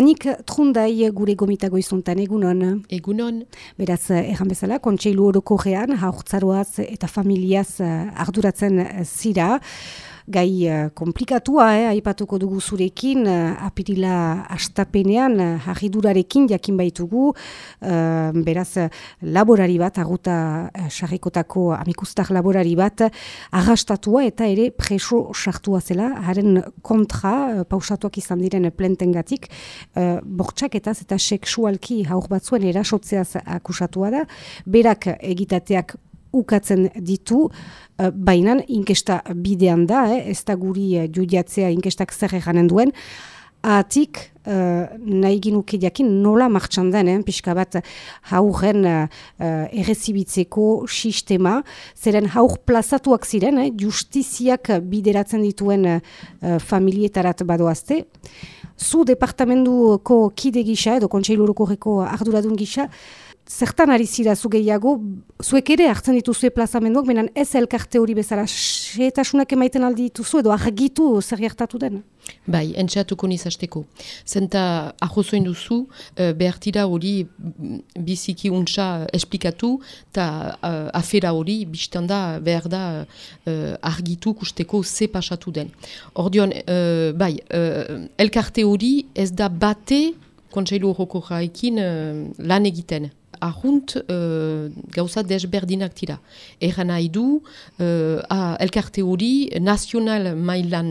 Anik trundai gure gomitago izuntan, egunon? Egunon. Beraz, erran bezala, kontseilu horoko gean, haurtzaroaz eta familiaz arduratzen zira gai uh, komplikatua, eh, aipatuko dugu zurekin, uh, apirila astapenean, uh, jarridurarekin jakin baitugu, uh, beraz, laborari bat, aguta uh, sarrikotako amikustak laborari bat, agastatua eta ere preso sartua zela, haren kontra, uh, pausatuak izan diren plentengatik, uh, bortxaketaz eta seksualki haur batzuen erasotzeaz akusatua da, berak egitateak ukatzen ditu, uh, baina inkesta bidean da, eh? ez da guri uh, judiatzea inkestak zer eganen duen, Atik, uh, nahi ginuke jakin nola martxan den, eh? pixka bat hauren uh, errezibitzeko sistema, zeren haur plazatuak ziren, eh? justiziak bideratzen dituen uh, familietarat badoazte. Zu departamentuko kide gisa, edo kontseiluruko arduradun gisa, zertan ari zira gehiago, zuek ere hartzen dituzue plazamenduak, benen ez elkarte hori bezala, setasunak emaiten aldi dituzu edo argitu zer gertatu den? Bai, entxatuko nizasteko. Zenta ahozoin duzu, uh, behartira hori biziki untsa esplikatu, eta uh, afera hori biztanda behar da uh, argitu kusteko ze pasatu den. Ordion, uh, bai, uh, elkarte hori ez da bate kontseilu horoko jaikin uh, lan egiten ahunt uh, gauza desberdinak tira. Eran nahi du, uh, elkarte hori nazional mailan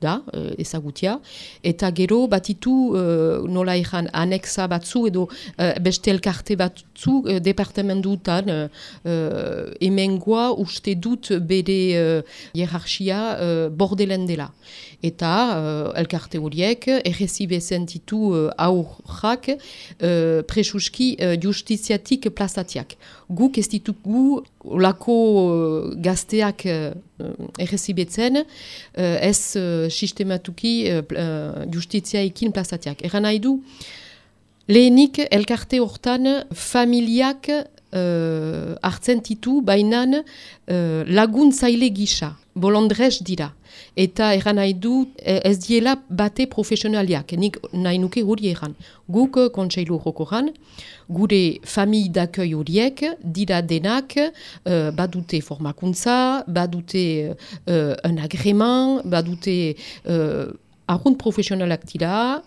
da, uh, ezagutia, eta gero batitu uh, nola eran anexa batzu edo uh, beste elkarte batzu uh, departamentutan uh, emengoa uste dut bere uh, hierarchia uh, bordelen dela. Eta uh, elkarte horiek errezibe zentitu uh, aurrak uh, presuski uh, justizia justiziatik plazatiak. Guk ez ditugu lako uh, gazteak uh, errezibetzen uh, ez uh, sistematuki uh, justiziaikin plazatiak. Eran nahi du, lehenik elkarte hortan familiak uh, hartzen titu bainan uh, laguntzaile gisa, bolondrez dira. Eta eran nahi du e, ez diela bate profesionaliak, nik nahi nuke hori eran. Guk kontseilu jokoran, gure famili dakoi horiek dira denak uh, badute formakuntza, badute uh, un agreman, badute uh, arrunt profesionalak dira,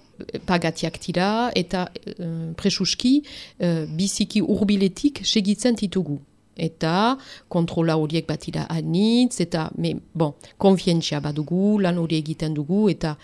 pagatiak dira, eta uh, presuski uh, biziki urbiletik segitzen ditugu eta kontrola horiek batira anitz, eta, me, bon, konfientzia badugu, lan hori egiten dugu, eta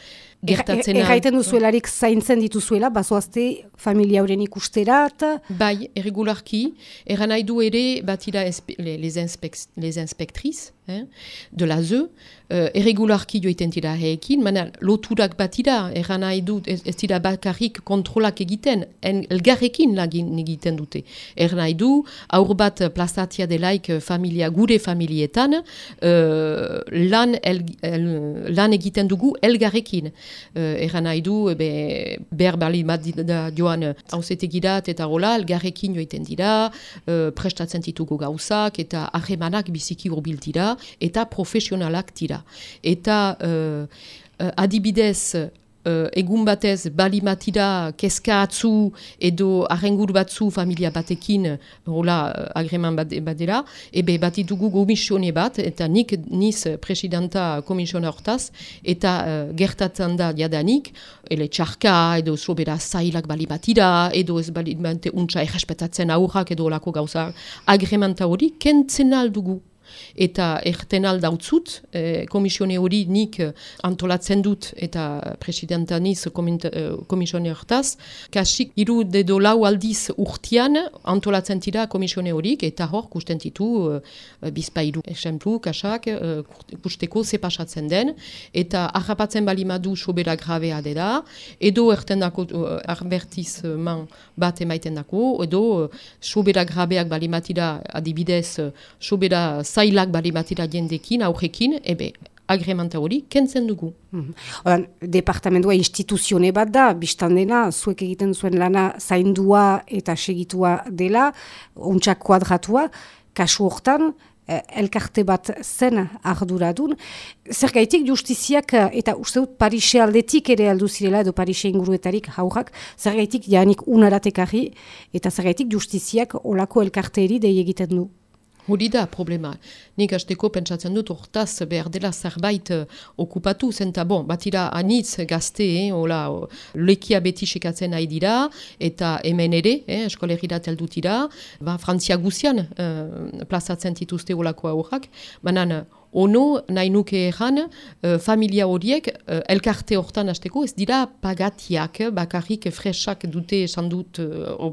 gertatzen... Er, erraiten duzuelarik zaintzen dituzuela, bazoazte familia horren ikusterat? Bai, erregularki, erran nahi du ere batira les, inspect, les inspectriz, eh, de la ZE, uh, erregularki joiten dira heekin, mana loturak batira, erran nahi du, ez, ez dira bakarrik kontrolak egiten, en, elgarrekin lagin egiten dute. Erran nahi du, aur bat plazatia delaik familia, gure familietan, uh, lan, el, el, lan egiten dugu elgarrekin uh, eran nahi du, be, behar bali bat da joan hauzetegirat eta gola, elgarrekin joiten dira, uh, prestatzen ditugu gauzak, eta ahemanak biziki urbil dira, eta profesionalak dira. Eta uh, uh, adibidez, uh, egun batez balimatira keska atzu edo arrengur batzu familia batekin hola uh, agreman bat, badera, ebe bat ditugu komisione bat, eta nik niz presidenta komisiona hortaz, eta uh, gertatzen da jadanik, ele txarka edo sobera zailak balimatira, edo ez balimate untsa errespetatzen aurrak edo olako gauza. Agremanta hori, kentzen aldugu eta erten aldautzut, e, komisione hori nik eh, antolatzen dut eta presidenta niz eh, komisione hortaz, kasik iru dedo lau aldiz urtian antolatzen tira komisione horik eta hor kusten ditu uh, bizpairu esemplu, kasak, uh, kusteko zepasatzen den, eta harrapatzen balimadu sobera grabea dela, edo erten dako uh, arbertiz man bat emaiten dako, edo sobera grabeak balimatira adibidez sobera zailak bali batira jendekin, aurrekin, ebe, agremanta hori, kentzen dugu. Mm -hmm. Departamentua instituzione bat da, biztan dena, zuek egiten zuen lana zaindua eta segitua dela, untsak kuadratua, kasu hortan, elkarte bat zen arduradun. Zer gaitik justiziak eta uste dut Parise aldetik ere aldu zirela edo Parise inguruetarik haurrak, zer gaitik janik unaratekarri eta zer gaitik justiziak olako elkarteeri dei egiten du. Hori da problema. Nik hasteko pentsatzen dut hortaz behar dela zerbait uh, okupatu, zenta bon, batira anitz gazte, eh, hola, lekia beti sekatzen nahi dira, eta hemen ere, eh, eskolegira teldutira, ba, Frantzia guzian uh, plazatzen dituzte holako aurrak, banan ono nahi nuke egan uh, familia horiek uh, elkarte hortan hasteko ez dira pagatiak, bakarrik fresak dute esan dut uh,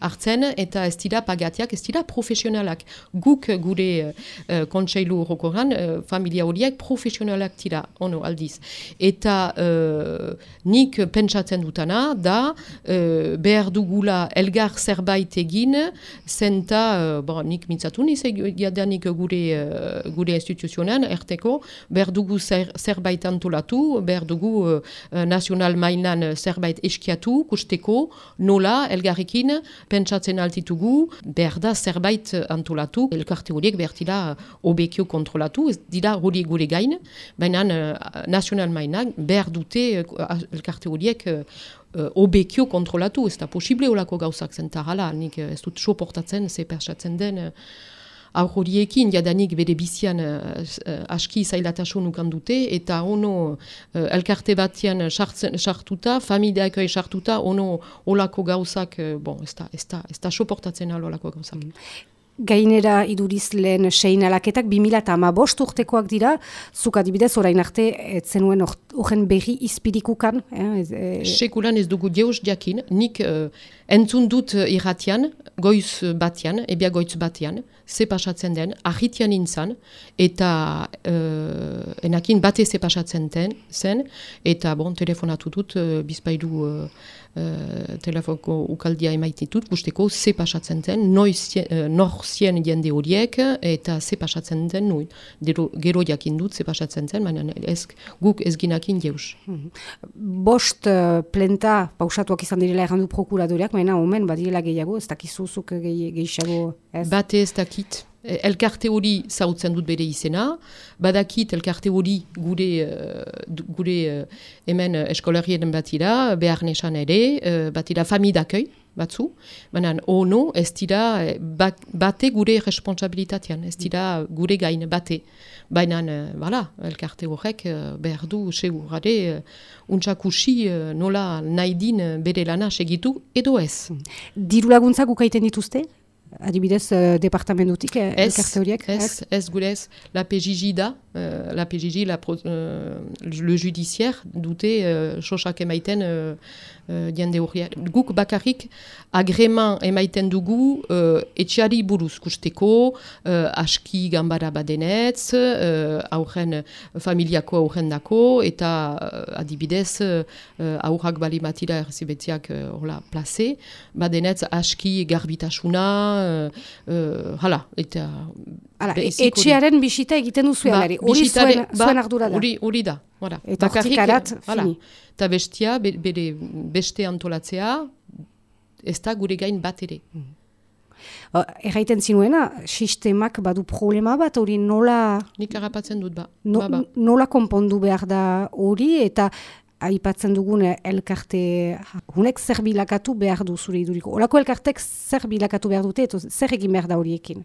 hartzen, eta ez dira pagatiak, ez dira profesionalak. Guk gure uh, kontseilu horrekoran, uh, familia horiek profesionalak dira, ono aldiz. Eta uh, nik pentsatzen dutana da uh, behar dugula elgar zerbait egin, zenta, uh, bon, nik mintzatu niz, gure, uh, gure instituzio instituzionan, erteko, behar dugu zer, zerbait antolatu, behar dugu uh, nazional mainan zerbait eskiatu, kusteko, nola, elgarrekin, pentsatzen altitugu, behar da zerbait antolatu, elkarte horiek behar dira obekio kontrolatu, ez dira hori gure gain, baina uh, nazional mainan behar dute uh, elkarte horiek uh, obekio kontrolatu, ez da posible olako gauzak zentarala, nik ez dut soportatzen, ze persatzen den, aur horiekin jadanik bere bizian uh, aski zailatasun ukan dute, eta ono uh, elkarte batian sartuta, familiak sartuta, ono olako gauzak, uh, bon, ez da, ez da, ez da soportatzen olako gauzak. Mm. Gainera iduriz lehen sein alaketak, 2000 eta ama bost urtekoak dira, zuk adibidez orain arte, zenuen horren berri izpirikukan? Eh, e... Sekulan ez dugu deus diakin, nik uh, entzun dut irratian, goiz batian, ebia goiz batian, ze pasatzen den, ahitian intzan, eta uh, enakin bate ze pasatzen den, zen, eta bon, telefonatu dut, uh, bizpailu uh, uh, telefonko ukaldia emaititut, guzteko ze pasatzen den, noiz, uh, nor zien jende horiek, eta ze pasatzen den nuen. Dero, gero jakin dut ze pasatzen den, baina ez, guk ez ginakin jeus. Mhm. Bost uh, plenta pausatuak izan direla errandu prokuradoreak, baina omen badirela gehiago, ez dakizuzuk gehiago? Ez? Bate ez dakit. Elkarte hori zautzen dut bere izena, badakit elkarte hori gure, uh, gure uh, hemen eskolarien batira, behar nesan ere, batira famidakoi, batzu, baina ono ez dira bate gure responsabilitatean, ez dira gure gain bate. Baina, bala, elkarte horrek behar du segurare untsakusi nola nahi din bere lana segitu edo ez. Diru laguntzak ukaiten dituzte? Adibidez, uh, departamentutik, eh, elkarte horiek? Ez, ez, gure ez, la PJJ da, uh, la PJJ, la pro, uh, le judizier, dute, uh, sosak emaiten, diende horiek. Guk bakarrik, agreman emaiten dugu, etxari buruz kusteko, aski gambara badenetz, aurren, familiako aurren dako, eta adibidez, aurrak bali matira erzibetziak, hola, place, badenetz, aski garbitasuna, hala, eta... Hala, etxearen bisita egiten duzu ba, hori zuen, ba, zuen ardura da. Hori da, hori Eta hortikarat, fini. Eta bestia, be, bere beste antolatzea, ez da gure gain bat ere. Mm. Erraiten zinuena, sistemak badu problema bat, hori nola... Nik harrapatzen dut ba. No, ba, ba. Nola konpondu behar da hori, eta aipatzen dugun elkarte hunek zer bilakatu behar du zure iduriko. Olako elkartek zer bilakatu behar dute, eto zer egin behar da horiekin.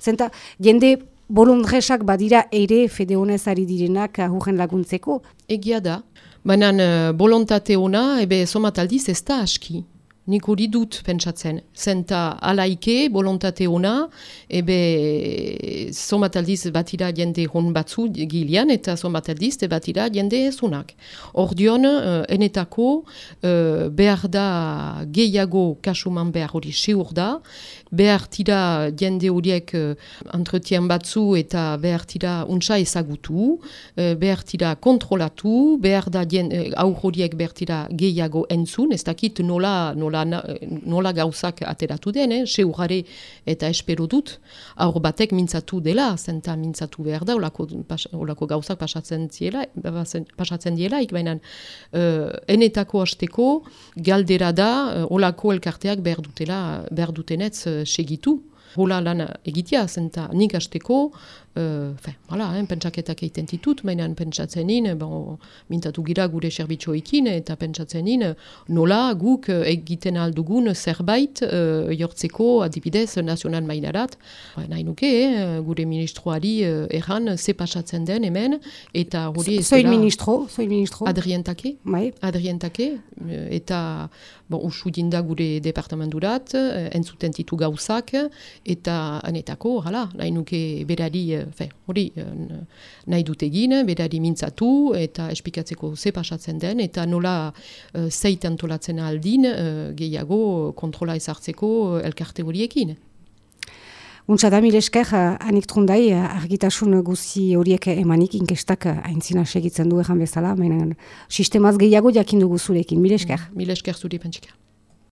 Zenta, jende bolondresak badira ere fede honez direnak hurren laguntzeko? Egia da, baina uh, bolontate ona, ebe somataldiz ez da aski. Nik hori dut pentsatzen. Zenta alaike, bolontate ona, ebe somataldiz batira jende hon batzu gilian, eta somataldiz batira jende ezunak. Ordion, uh, enetako, uh, behar da gehiago kasuman behar hori seur da, behar tira jende horiek uh, entretien batzu eta behar tira untsa ezagutu, uh, behar tira kontrolatu, behar da jende, aur horiek behar tira gehiago entzun, ez dakit nola, nola nola, gauzak ateratu den, eh? seurare eta espero dut, aur batek mintzatu dela, zenta mintzatu behar da, olako, pas, olako gauzak pasatzen diela, pasatzen diela, baina uh, enetako hasteko galdera da, uh, olako elkarteak behar dutela, behar dutenetz segitu, hola lan egitea, zenta nik asteko, Uh, hala, eh, pentsaketak egiten ditut, mainan pentsatzen in, bon, mintatu gira gure serbitxoekin, eta pentsatzen in, nola guk egiten aldugun zerbait uh, jortzeko adibidez nazional mainarat. Ba, nahi nuke, eh, gure ministroari uh, erran ze pasatzen den hemen, eta hori ez dela... ministro? ministro? Adrientake. Bai. Adrientake, eta bon, usu dinda gure departamenturat, entzuten ditu gauzak, eta anetako, hala, nahi nuke berari fe, hori eh, nahi dut egin, berari mintzatu eta espikatzeko ze pasatzen den, eta nola uh, zeit antolatzen aldin uh, gehiago kontrola ezartzeko elkarte horiekin. Untsa da esker, anik trundai, argitasun guzi horiek emanik inkestak aintzina segitzen du egan bezala, meinen sistemaz gehiago jakindu guzurekin, mile esker. Mile esker zuri pentsika.